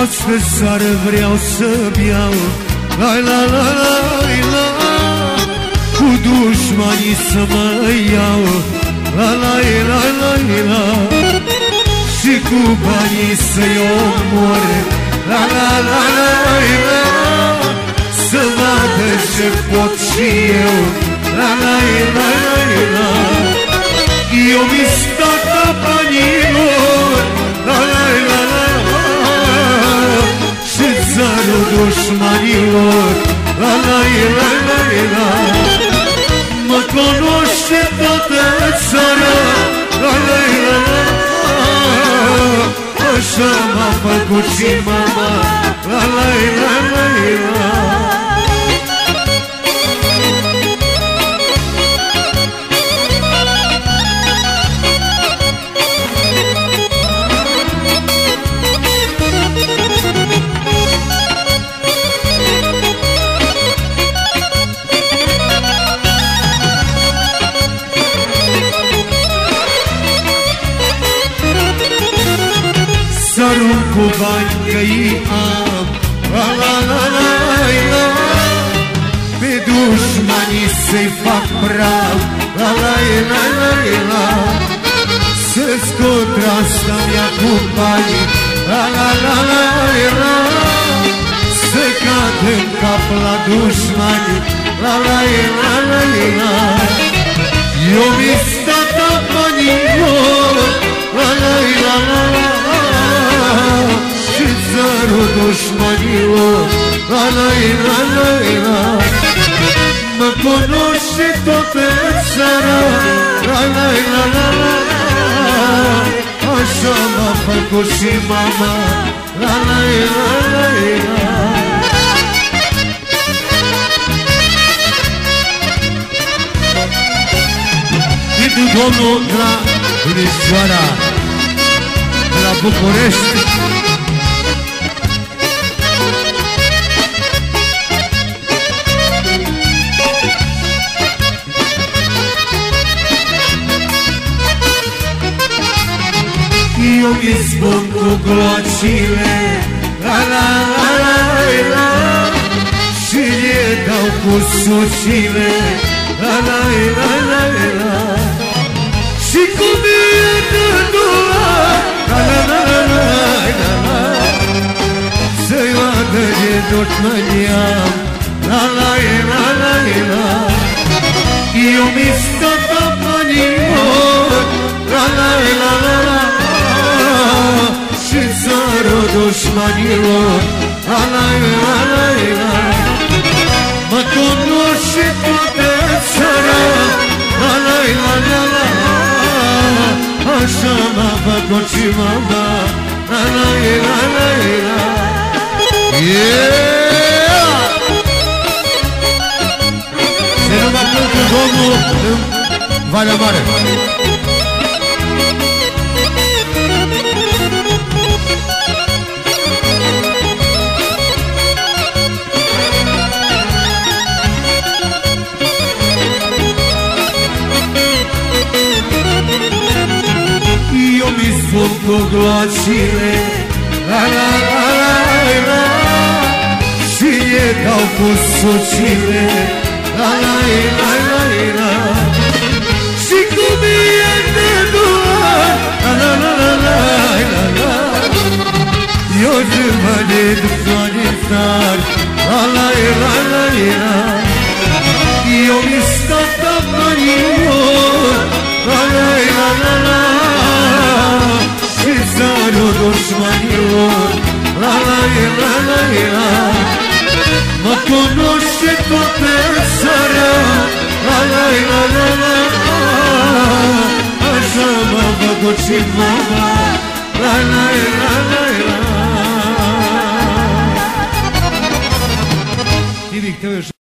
facă seară vreau să beau La la la la la. Cu dușmanii să mă iau. La la la la la. Și cu banii să-i omor. La la la la la. Să vadă ce pot și eu. La la la la la. Eu mi stata banilor dușmanilor La la la la la Mă cunoaște toată țara La la la la Așa m-a făcut și mama La la la la la bani că-i am. La la la la la Pe dușmanii să-i fac praf. La la la la la. Să scot asta mea cu bani. La la la la la. Să cad în cap la dușmani. La la la la la. Eu mi țărul dușmanilor La la la la la Mă cunoște toată țara La la la la la Așa m-a făcut și mama mi spun cu glocile La la la la la. Și le dau cu sucile. La la la la la. Și cu mie de doar La la la la la la. Să-i vadă de tot măniam La la la la la. Eu mi stat dușmanilor La la la la la Mă cunoște toată țara La la la la la Așa m-a făcut și mama La la la la la Yeah! Se nu mă plâng cu Domnul în Valea Mare. Eu mi spun cu glocile La la la la la Și e dau cu sucile La toată țara La la la la la Așa m-a făcut și mama La la la la la te